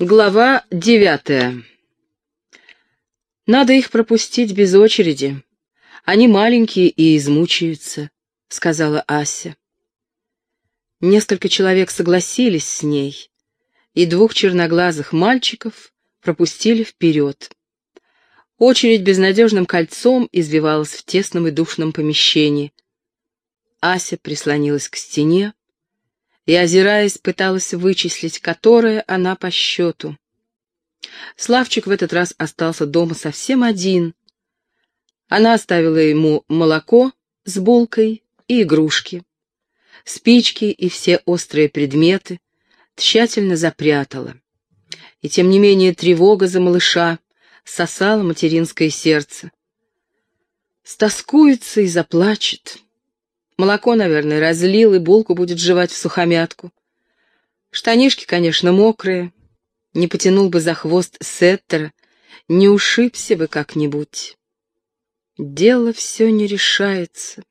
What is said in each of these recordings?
Глава девятая. «Надо их пропустить без очереди. Они маленькие и измучаются», — сказала Ася. Несколько человек согласились с ней, и двух черноглазых мальчиков пропустили вперед. Очередь безнадежным кольцом извивалась в тесном и душном помещении. Ася прислонилась к стене, и, озираясь, пыталась вычислить, которая она по счету. Славчик в этот раз остался дома совсем один. Она оставила ему молоко с булкой и игрушки. Спички и все острые предметы тщательно запрятала. И тем не менее тревога за малыша сосала материнское сердце. Стоскуется и заплачет. Молоко, наверное, разлил, и булку будет жевать в сухомятку. Штанишки, конечно, мокрые. Не потянул бы за хвост Сеттера, не ушибся бы как-нибудь. Дело все не решается.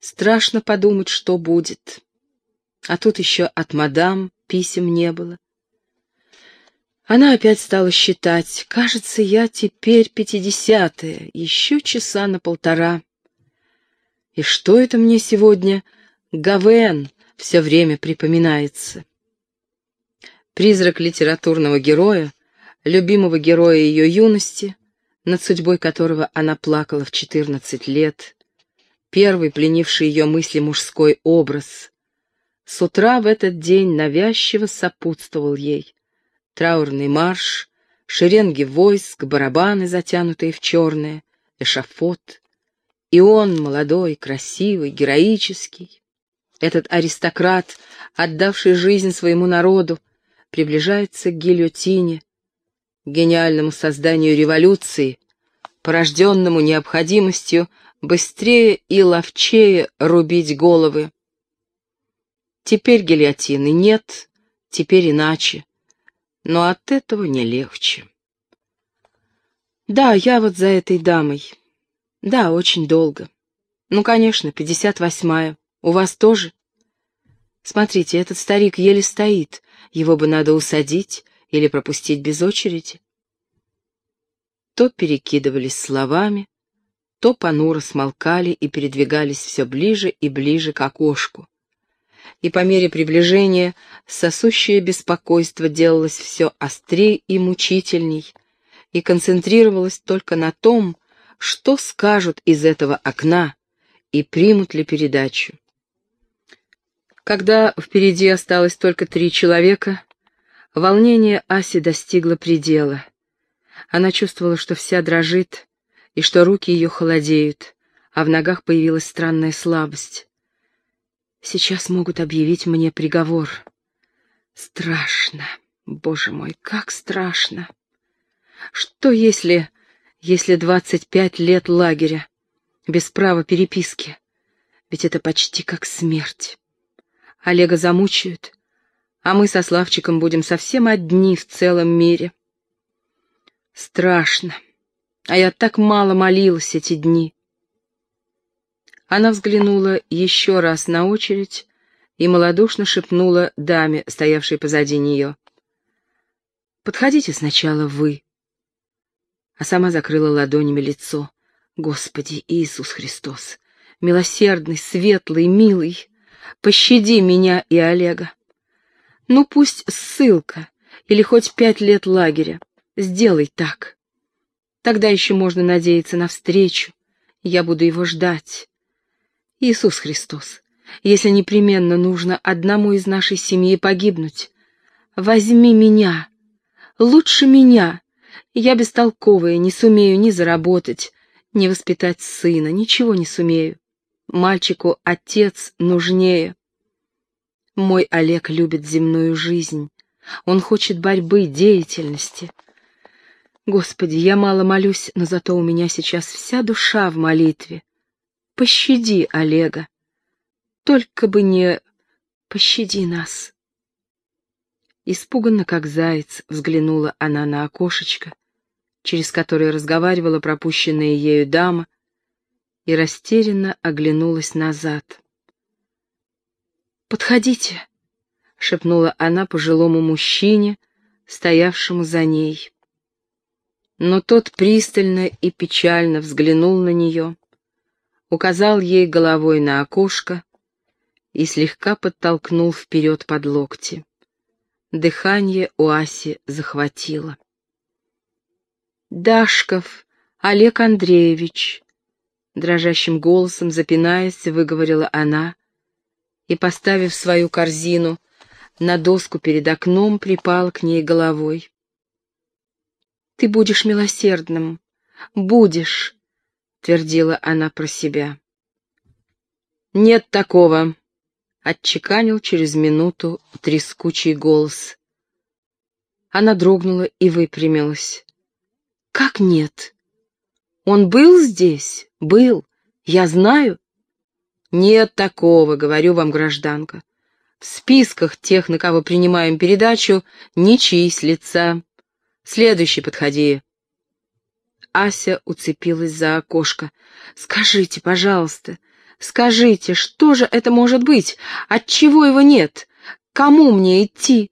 Страшно подумать, что будет. А тут еще от мадам писем не было. Она опять стала считать. Кажется, я теперь пятидесятая, еще часа на полтора. И что это мне сегодня Гавен все время припоминается? Призрак литературного героя, любимого героя ее юности, над судьбой которого она плакала в четырнадцать лет, первый пленивший ее мысли мужской образ, с утра в этот день навязчиво сопутствовал ей. Траурный марш, шеренги войск, барабаны, затянутые в черное, эшафот, и он, молодой, красивый, героический, этот аристократ, отдавший жизнь своему народу, приближается к гильотине, гениальному созданию революции, порожденному необходимостью быстрее и ловчее рубить головы. Теперь гильотины нет, теперь иначе, но от этого не легче. Да, я вот за этой дамой. Да, очень долго. Ну, конечно, пятьдесят восьмая. У вас тоже? Смотрите, этот старик еле стоит. Его бы надо усадить или пропустить без очереди. То перекидывались словами, то понуро смолкали и передвигались все ближе и ближе к окошку. И по мере приближения сосущее беспокойство делалось все острее и мучительней, и концентрировалось только на том, что скажут из этого окна и примут ли передачу. Когда впереди осталось только три человека, волнение Аси достигло предела. Она чувствовала, что вся дрожит, и что руки ее холодеют, а в ногах появилась странная слабость. Сейчас могут объявить мне приговор. Страшно, боже мой, как страшно. Что если если двадцать пять лет лагеря, без права переписки. Ведь это почти как смерть. Олега замучают, а мы со Славчиком будем совсем одни в целом мире. Страшно. А я так мало молилась эти дни. Она взглянула еще раз на очередь и малодушно шепнула даме, стоявшей позади нее. «Подходите сначала вы» а сама закрыла ладонями лицо. Господи Иисус Христос, милосердный, светлый, милый, пощади меня и Олега. Ну пусть ссылка или хоть пять лет лагеря. Сделай так. Тогда еще можно надеяться на встречу. Я буду его ждать. Иисус Христос, если непременно нужно одному из нашей семьи погибнуть, возьми меня, лучше меня, я бестолковая, не сумею ни заработать, ни воспитать сына, ничего не сумею. Мальчику отец нужнее. Мой Олег любит земную жизнь. Он хочет борьбы, деятельности. Господи, я мало молюсь, но зато у меня сейчас вся душа в молитве. Пощади Олега. Только бы не... Пощади нас. Испуганно, как заяц, взглянула она на окошечко, через которое разговаривала пропущенная ею дама, и растерянно оглянулась назад. «Подходите», — шепнула она пожилому мужчине, стоявшему за ней. Но тот пристально и печально взглянул на нее, указал ей головой на окошко и слегка подтолкнул вперед под локти. Дыхание у Аси захватило. «Дашков Олег Андреевич», — дрожащим голосом, запинаясь, выговорила она, и, поставив свою корзину на доску перед окном, припал к ней головой. «Ты будешь милосердным, будешь», — твердила она про себя. «Нет такого», — отчеканил через минуту трескучий голос. Она дрогнула и выпрямилась. «Как нет? Он был здесь? Был. Я знаю». «Нет такого, говорю вам, гражданка. В списках тех, на кого принимаем передачу, не числится. Следующий подходи». Ася уцепилась за окошко. «Скажите, пожалуйста, скажите, что же это может быть? Отчего его нет? Кому мне идти?»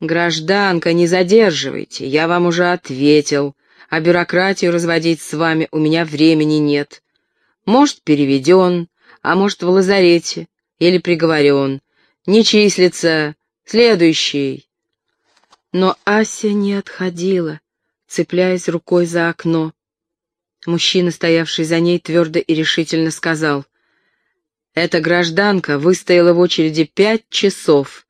«Гражданка, не задерживайте, я вам уже ответил а бюрократию разводить с вами у меня времени нет. Может, переведен, а может, в лазарете, или приговорен. Не числится. Следующий. Но Ася не отходила, цепляясь рукой за окно. Мужчина, стоявший за ней, твердо и решительно сказал. «Эта гражданка выстояла в очереди пять часов.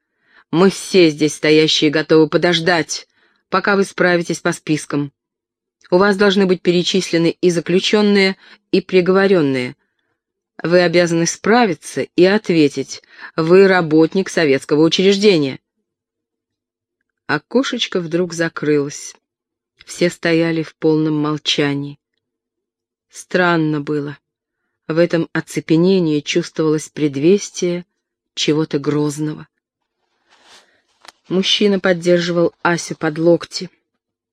Мы все здесь стоящие готовы подождать, пока вы справитесь по спискам. У вас должны быть перечислены и заключенные, и приговоренные. Вы обязаны справиться и ответить. Вы работник советского учреждения. Окошечко вдруг закрылось. Все стояли в полном молчании. Странно было. В этом оцепенении чувствовалось предвестие чего-то грозного. Мужчина поддерживал Асю под локти.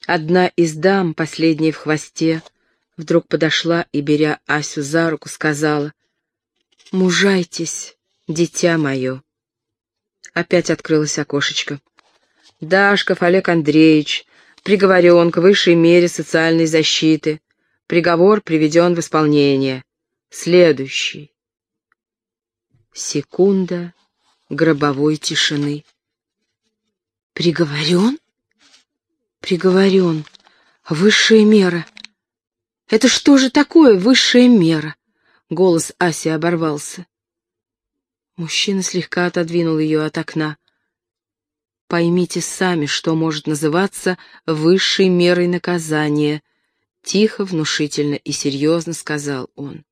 Одна из дам, последняя в хвосте, вдруг подошла и, беря Асю за руку, сказала, «Мужайтесь, дитя мое». Опять открылось окошечко. «Дашков Олег Андреевич, приговорен к высшей мере социальной защиты. Приговор приведен в исполнение. Следующий». Секунда гробовой тишины. «Приговорен?» Приговорен. Высшая мера. Это что же такое высшая мера? Голос Аси оборвался. Мужчина слегка отодвинул ее от окна. Поймите сами, что может называться высшей мерой наказания, тихо, внушительно и серьезно сказал он.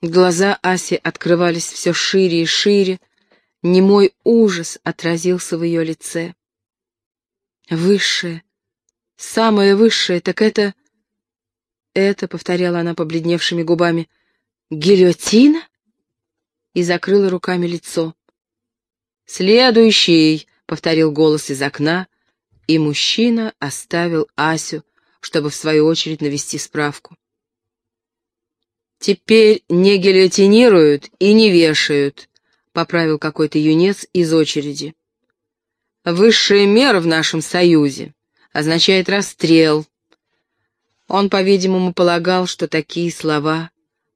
Глаза Аси открывались все шире и шире, немой ужас отразился в ее лице. Высшее, самое высшее, так это... Это, — повторяла она побледневшими губами, — гильотина? И закрыла руками лицо. «Следующий!» — повторил голос из окна, и мужчина оставил Асю, чтобы в свою очередь навести справку. «Теперь не гильотинируют и не вешают», — поправил какой-то юнец из очереди. Высшая мера в нашем союзе означает расстрел. Он, по-видимому, полагал, что такие слова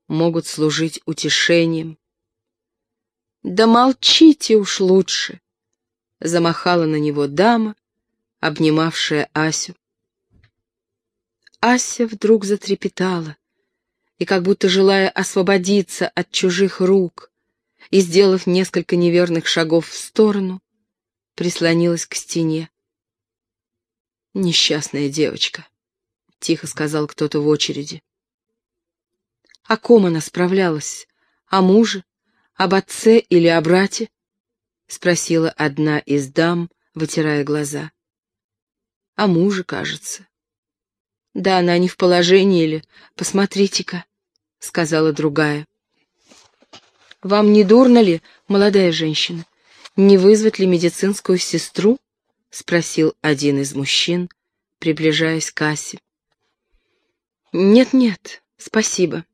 могут служить утешением. «Да молчите уж лучше!» — замахала на него дама, обнимавшая Асю. Ася вдруг затрепетала, и, как будто желая освободиться от чужих рук, и, сделав несколько неверных шагов в сторону, прислонилась к стене. «Несчастная девочка», — тихо сказал кто-то в очереди. О ком она справлялась? О муже? Об отце или о брате? — спросила одна из дам, вытирая глаза. «О муже, кажется». «Да она не в положении ли? Посмотрите-ка», — сказала другая. «Вам не дурно ли, молодая женщина? «Не вызвать ли медицинскую сестру?» — спросил один из мужчин, приближаясь к Асе. «Нет-нет, спасибо.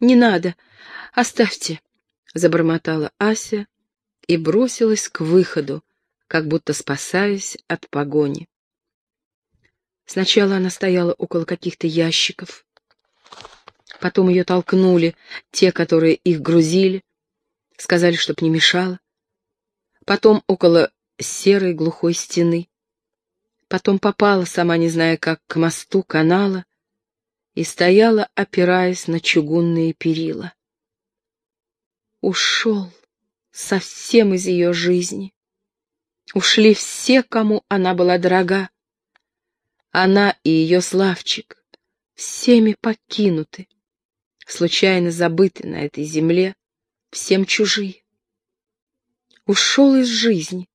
Не надо. Оставьте», — забормотала Ася и бросилась к выходу, как будто спасаясь от погони. Сначала она стояла около каких-то ящиков. Потом ее толкнули те, которые их грузили, сказали, чтоб не мешало. Потом около серой глухой стены. Потом попала, сама не зная как, к мосту канала и стояла, опираясь на чугунные перила. Ушел совсем из ее жизни. Ушли все, кому она была дорога. Она и ее Славчик всеми покинуты, случайно забыты на этой земле, всем чужие. Ушел из жизни,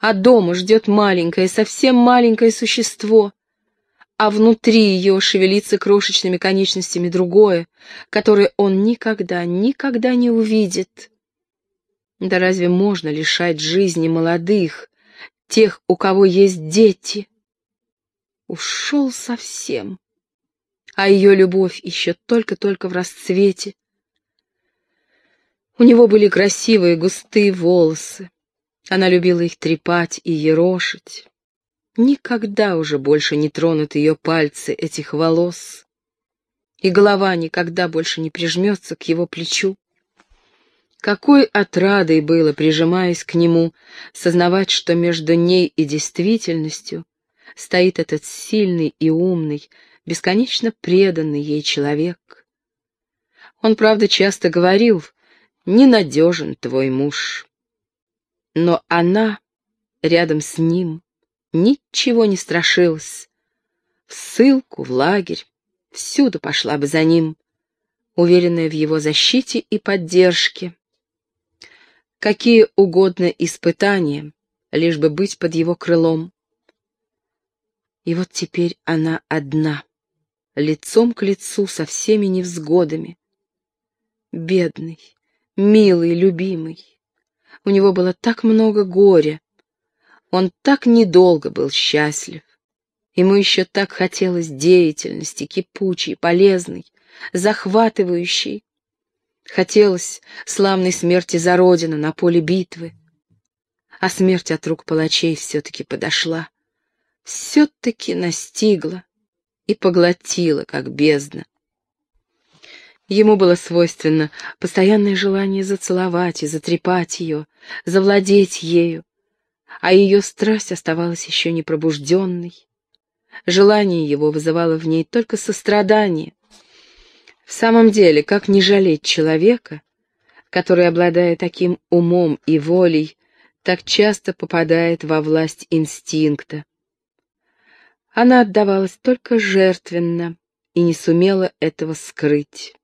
а дома ждет маленькое, совсем маленькое существо, а внутри ее шевелится крошечными конечностями другое, которое он никогда, никогда не увидит. Да разве можно лишать жизни молодых, тех, у кого есть дети? Ушел совсем, а ее любовь еще только-только в расцвете. У него были красивые густые волосы, она любила их трепать и ерошить. Никогда уже больше не тронут ее пальцы этих волос, и голова никогда больше не прижмется к его плечу. Какой отрадой было, прижимаясь к нему, сознавать, что между ней и действительностью стоит этот сильный и умный, бесконечно преданный ей человек. Он, правда, часто говорил, «Ненадежен твой муж». Но она рядом с ним ничего не страшилась. В ссылку, в лагерь, всюду пошла бы за ним, уверенная в его защите и поддержке какие угодно испытания, лишь бы быть под его крылом. И вот теперь она одна, лицом к лицу со всеми невзгодами. Бедный, милый, любимый. У него было так много горя. Он так недолго был счастлив. Ему еще так хотелось деятельности, кипучей, полезной, захватывающей. Хотелось славной смерти за родину на поле битвы. А смерть от рук палачей все-таки подошла. Все-таки настигла и поглотила, как бездна. Ему было свойственно постоянное желание зацеловать и затрепать ее, завладеть ею, а ее страсть оставалась еще не пробужденной. Желание его вызывало в ней только сострадание, в самом деле, как не жалеть человека, который, обладая таким умом и волей, так часто попадает во власть инстинкта? Она отдавалась только жертвенно и не сумела этого скрыть.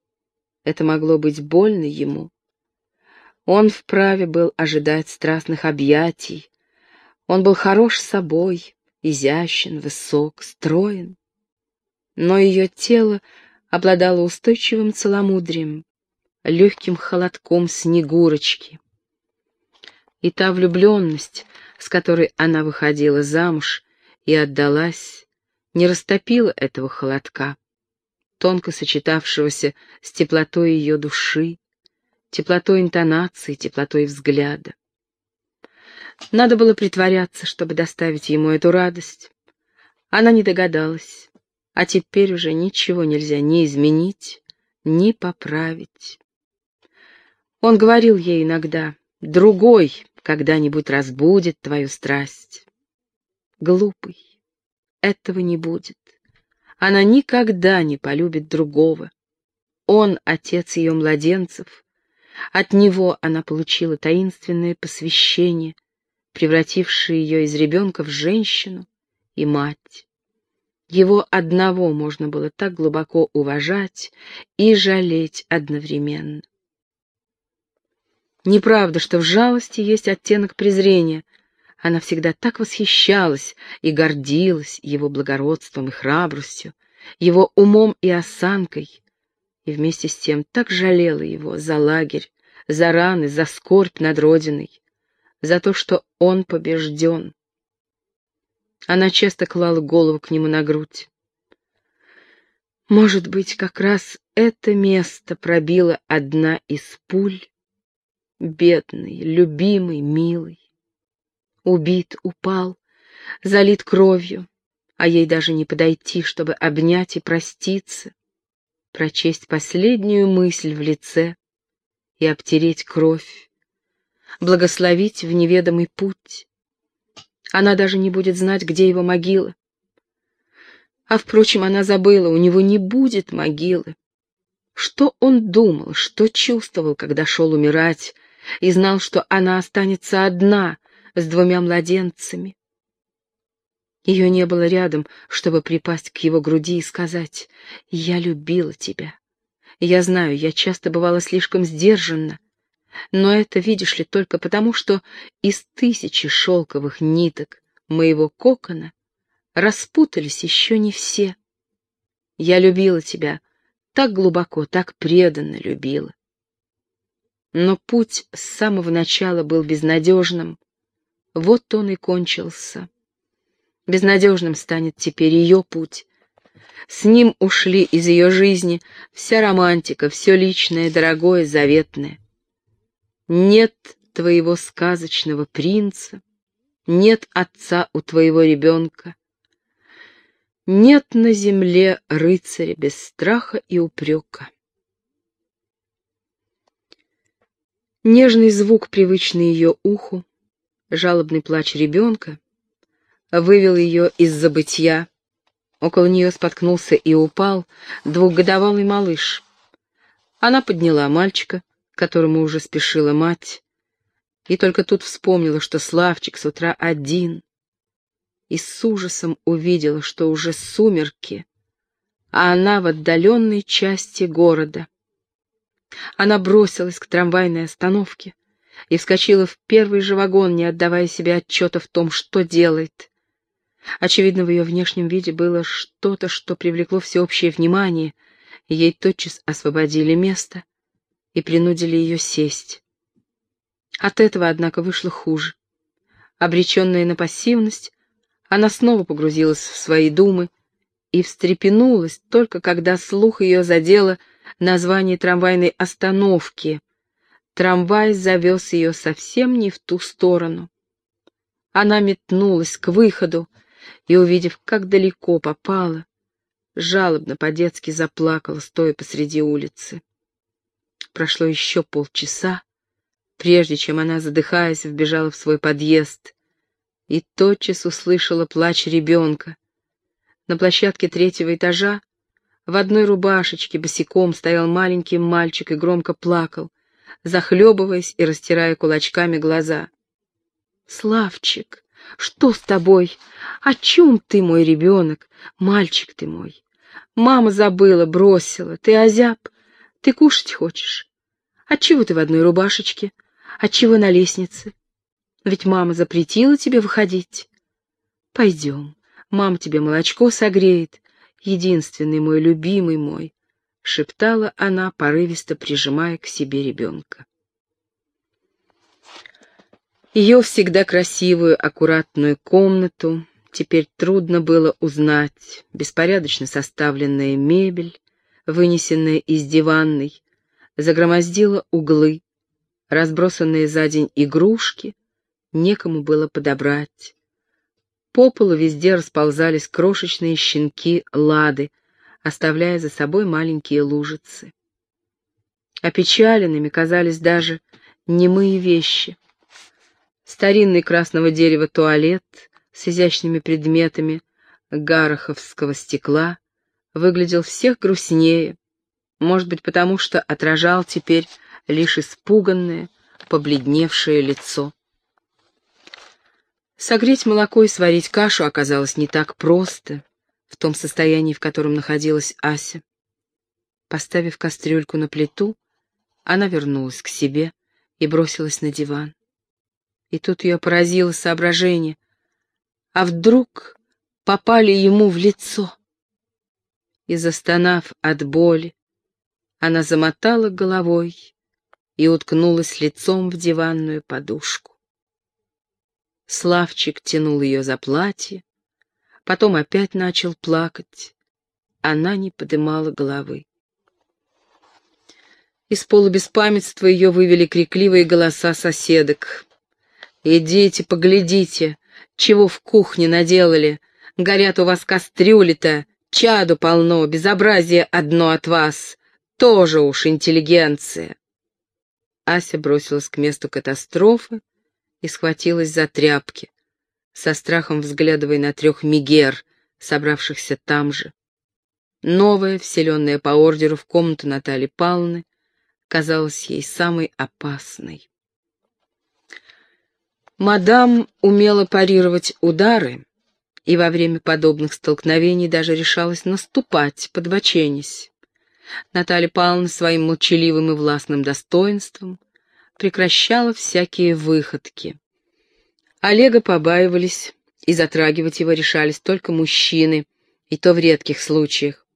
Это могло быть больно ему. Он вправе был ожидать страстных объятий. Он был хорош собой, изящен, высок, строен. Но ее тело обладала устойчивым целомудрием, легким холодком снегурочки. И та влюбленность, с которой она выходила замуж и отдалась, не растопила этого холодка, тонко сочетавшегося с теплотой ее души, теплотой интонации, теплотой взгляда. Надо было притворяться, чтобы доставить ему эту радость. Она не догадалась а теперь уже ничего нельзя ни изменить, ни поправить. Он говорил ей иногда, другой когда-нибудь разбудит твою страсть. Глупый, этого не будет. Она никогда не полюбит другого. Он — отец ее младенцев. От него она получила таинственное посвящение, превратившее ее из ребенка в женщину и мать. Его одного можно было так глубоко уважать и жалеть одновременно. Неправда, что в жалости есть оттенок презрения. Она всегда так восхищалась и гордилась его благородством и храбростью, его умом и осанкой, и вместе с тем так жалела его за лагерь, за раны, за скорбь над родиной, за то, что он побежден. Она часто клала голову к нему на грудь. Может быть, как раз это место пробила одна из пуль, бедный, любимый, милый. Убит, упал, залит кровью, а ей даже не подойти, чтобы обнять и проститься, прочесть последнюю мысль в лице и обтереть кровь, благословить в неведомый путь. Она даже не будет знать, где его могила. А, впрочем, она забыла, у него не будет могилы. Что он думал, что чувствовал, когда шел умирать, и знал, что она останется одна с двумя младенцами? Ее не было рядом, чтобы припасть к его груди и сказать «Я любила тебя». Я знаю, я часто бывала слишком сдержанна, но это, видишь ли, только потому, что из тысячи шелковых ниток моего кокона распутались еще не все. Я любила тебя, так глубоко, так преданно любила. Но путь с самого начала был безнадежным. Вот он и кончился. Безнадежным станет теперь ее путь. С ним ушли из ее жизни вся романтика, все личное, дорогое, заветное. Нет твоего сказочного принца, нет отца у твоего ребенка. Нет на земле рыцаря без страха и упрека. Нежный звук, привычный ее уху, жалобный плач ребенка, вывел ее из забытья. Около нее споткнулся и упал двухгодовалый малыш. Она подняла мальчика, которому уже спешила мать, и только тут вспомнила, что Славчик с утра один, и с ужасом увидела, что уже сумерки, а она в отдаленной части города. Она бросилась к трамвайной остановке и вскочила в первый же вагон, не отдавая себе отчета в том, что делает. Очевидно, в ее внешнем виде было что-то, что привлекло всеобщее внимание, и ей тотчас освободили место и принудили ее сесть. От этого, однако, вышло хуже. Обреченная на пассивность, она снова погрузилась в свои думы и встрепенулась только когда слух ее задело название трамвайной остановки. Трамвай завез ее совсем не в ту сторону. Она метнулась к выходу и, увидев, как далеко попала, жалобно по-детски заплакала, стоя посреди улицы. Прошло еще полчаса, прежде чем она, задыхаясь, вбежала в свой подъезд и тотчас услышала плач ребенка. На площадке третьего этажа в одной рубашечке босиком стоял маленький мальчик и громко плакал, захлебываясь и растирая кулачками глаза. «Славчик, что с тобой? О чем ты, мой ребенок? Мальчик ты мой. Мама забыла, бросила. Ты озяб? Ты кушать хочешь? Отчего ты в одной рубашечке? Отчего на лестнице? Ведь мама запретила тебе выходить. Пойдем, мама тебе молочко согреет, единственный мой любимый мой, — шептала она, порывисто прижимая к себе ребенка. Ее всегда красивую, аккуратную комнату теперь трудно было узнать. Беспорядочно составленная мебель, вынесенная из диванной, загромоздила углы, разбросанные за день игрушки, некому было подобрать. По полу везде расползались крошечные щенки лады, оставляя за собой маленькие лужицы. Опечаленными казались даже немые вещи. Старинный красного дерева туалет с изящными предметами гараховского стекла выглядел всех грустнее, может быть, потому что отражал теперь лишь испуганное, побледневшее лицо. Согреть молоко и сварить кашу оказалось не так просто в том состоянии, в котором находилась Ася. Поставив кастрюльку на плиту, она вернулась к себе и бросилась на диван. И тут ее поразило соображение. А вдруг попали ему в лицо? И, застонав от боли, она замотала головой и уткнулась лицом в диванную подушку. Славчик тянул ее за платье, потом опять начал плакать. Она не подымала головы. Из полубеспамятства ее вывели крикливые голоса соседок. Идите, поглядите, чего в кухне наделали. Горят у вас кастрюли-то, чаду полно, безобразие одно от вас. Тоже уж интеллигенция. Ася бросилась к месту катастрофы и схватилась за тряпки, со страхом взглядывая на трех мигер, собравшихся там же. Новая, вселенная по ордеру в комнату Натальи Павловны, казалась ей самой опасной. Мадам умела парировать удары, и во время подобных столкновений даже решалась наступать, подбоченясь. Наталья Павловна своим молчаливым и властным достоинством прекращала всякие выходки. Олега побаивались, и затрагивать его решались только мужчины, и то в редких случаях.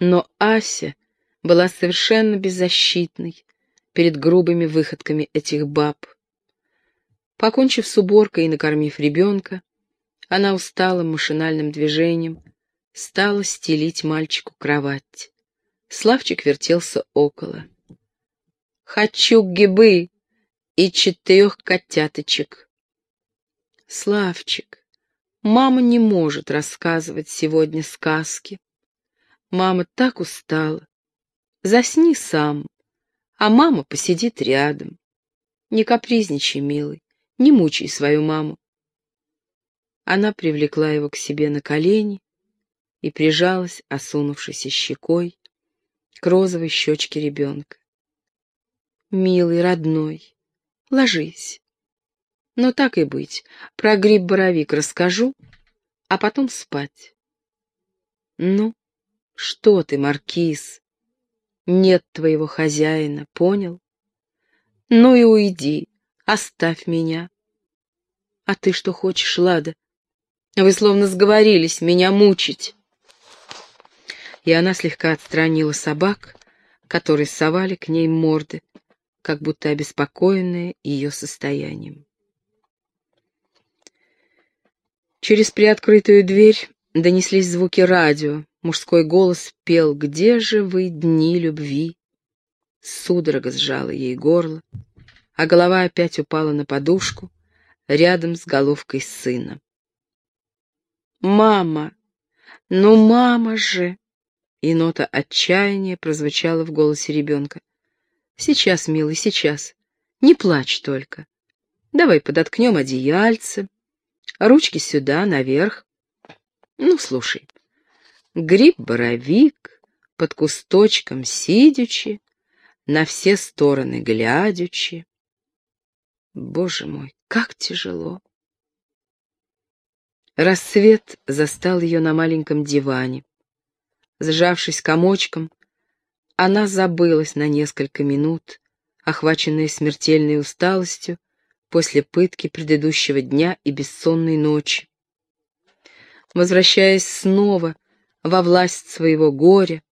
Но Ася была совершенно беззащитной перед грубыми выходками этих баб. Покончив с уборкой и накормив ребенка, она усталым машинальным движением стала стелить мальчику кровать. Славчик вертелся около. «Хочу гибы и четырех котяточек». «Славчик, мама не может рассказывать сегодня сказки. Мама так устала. Засни сам, а мама посидит рядом. Не капризничай, милый, не мучай свою маму. Она привлекла его к себе на колени и прижалась, осунувшейся щекой, к розовой щечке ребенка. «Милый, родной, ложись. Но так и быть, про гриб-боровик расскажу, а потом спать». «Ну, что ты, Маркиз? Нет твоего хозяина, понял? Ну и уйди, оставь меня. А ты что хочешь, Лада? Вы словно сговорились меня мучить. И она слегка отстранила собак, которые совали к ней морды, как будто обеспокоенные ее состоянием. Через приоткрытую дверь донеслись звуки радио, Мужской голос пел «Где же вы, дни любви?» Судорога сжала ей горло, а голова опять упала на подушку рядом с головкой сына. «Мама! Ну, мама же!» И нота отчаяния прозвучала в голосе ребенка. «Сейчас, милый, сейчас. Не плачь только. Давай подоткнем одеяльце. Ручки сюда, наверх. Ну, слушай, Гриб-боровик, под кусточком сидячи, на все стороны глядячи. Боже мой, как тяжело! Рассвет застал ее на маленьком диване. Сжавшись комочком, она забылась на несколько минут, охваченная смертельной усталостью после пытки предыдущего дня и бессонной ночи. Возвращаясь снова во власть своего горя,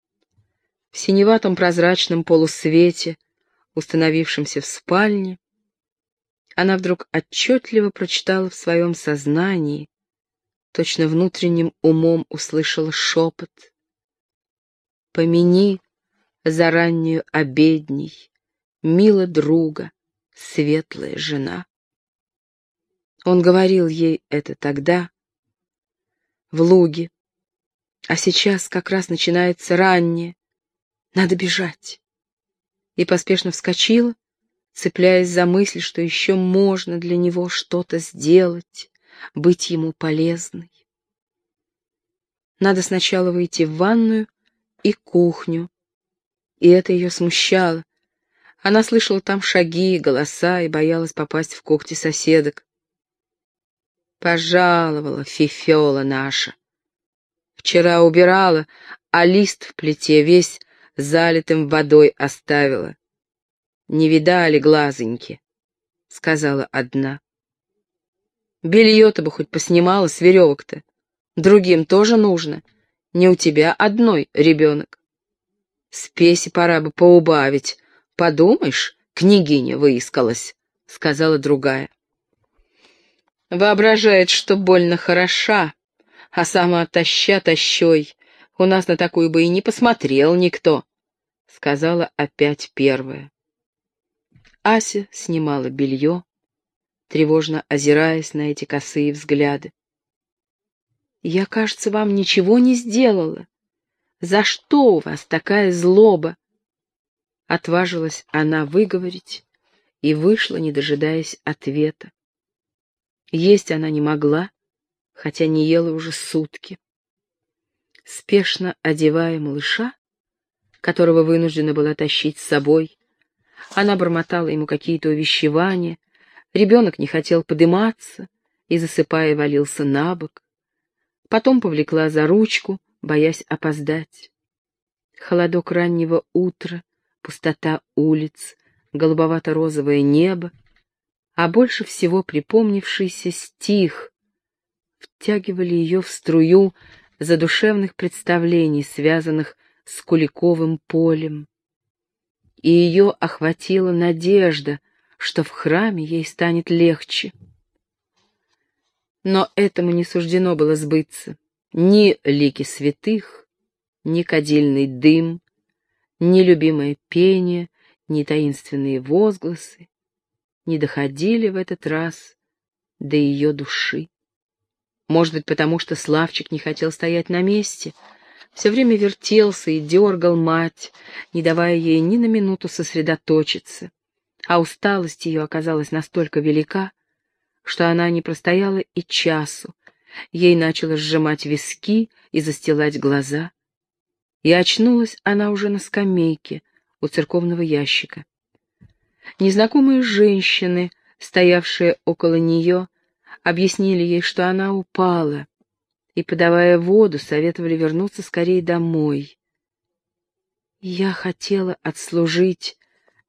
в синеватом прозрачном полусвете, установившемся в спальне, она вдруг отчетливо прочитала в своем сознании, точно внутренним умом услышала шепот. «Помяни за раннюю обедней, мила друга, светлая жена». Он говорил ей это тогда, в луге, а сейчас как раз начинается раннее. Надо бежать. И поспешно вскочила, цепляясь за мысль, что еще можно для него что-то сделать, быть ему полезной. Надо сначала выйти в ванную и кухню. И это ее смущало. Она слышала там шаги, голоса и боялась попасть в когти соседок. Пожаловала фифела наша. Вчера убирала, а лист в плите весь залитым водой оставила. Не видали глазоньки, — сказала одна. Белье-то бы хоть поснимала с веревок-то. Другим тоже нужно. Не у тебя одной ребенок. Спеси пора бы поубавить. Подумаешь, княгиня выискалась, — сказала другая. Воображает, что больно хороша, а сама таща тащой. У нас на такую бы и не посмотрел никто, — сказала опять первая. Ася снимала белье, тревожно озираясь на эти косые взгляды. «Я, кажется, вам ничего не сделала. За что у вас такая злоба?» Отважилась она выговорить и вышла, не дожидаясь ответа. Есть она не могла, хотя не ела уже сутки. Спешно одевая малыша, которого вынуждена была тащить с собой, она бормотала ему какие-то увещевания, ребенок не хотел подыматься и, засыпая, валился на бок. Потом повлекла за ручку, боясь опоздать. Холодок раннего утра, пустота улиц, голубовато-розовое небо, а больше всего припомнившийся стих втягивали ее в струю задушевных представлений, связанных с Куликовым полем. И ее охватила надежда, что в храме ей станет легче. Но этому не суждено было сбыться. Ни лики святых, ни кадильный дым, ни любимое пение, ни таинственные возгласы не доходили в этот раз до ее души. Может быть, потому что Славчик не хотел стоять на месте, все время вертелся и дергал мать, не давая ей ни на минуту сосредоточиться, а усталость ее оказалась настолько велика, что она не простояла и часу, ей начало сжимать виски и застилать глаза. И очнулась она уже на скамейке у церковного ящика. Незнакомые женщины, стоявшие около нее, объяснили ей, что она упала, и, подавая воду, советовали вернуться скорее домой. Я хотела отслужить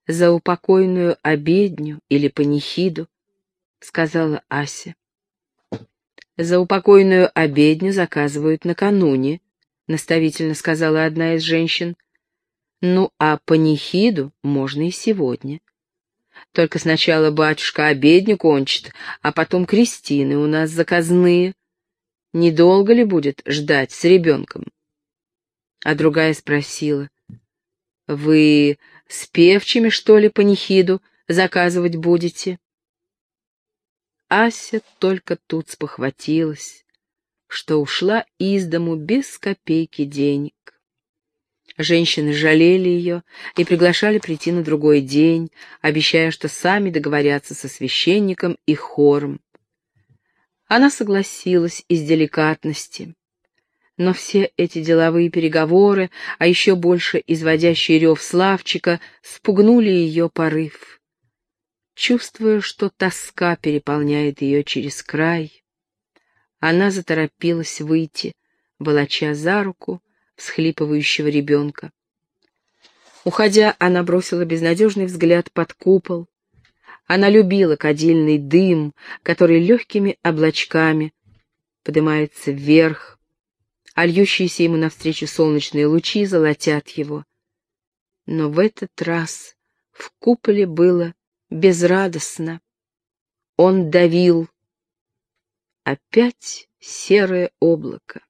за упокойную обедню или панихиду, — сказала Ася. «За упокойную обедню заказывают накануне», — наставительно сказала одна из женщин. «Ну, а панихиду можно и сегодня. Только сначала батюшка обедню кончит, а потом крестины у нас заказные. Недолго ли будет ждать с ребенком?» А другая спросила. «Вы с певчими, что ли, панихиду заказывать будете?» Ася только тут спохватилась, что ушла из дому без копейки денег. Женщины жалели ее и приглашали прийти на другой день, обещая, что сами договорятся со священником и хором. Она согласилась из деликатности. Но все эти деловые переговоры, а еще больше изводящий рев Славчика, спугнули ее порыв. Чувствуя, что тоска переполняет ее через край, она заторопилась выйти, волоча за руку всхлипывающего ребенка. Уходя, она бросила безнадежный взгляд под купол. Она любила кадильный дым, который легкими облачками поднимается вверх, а льющиеся ему навстречу солнечные лучи золотят его. Но в этот раз в куполе было безрадостно. Он давил. Опять серое облако.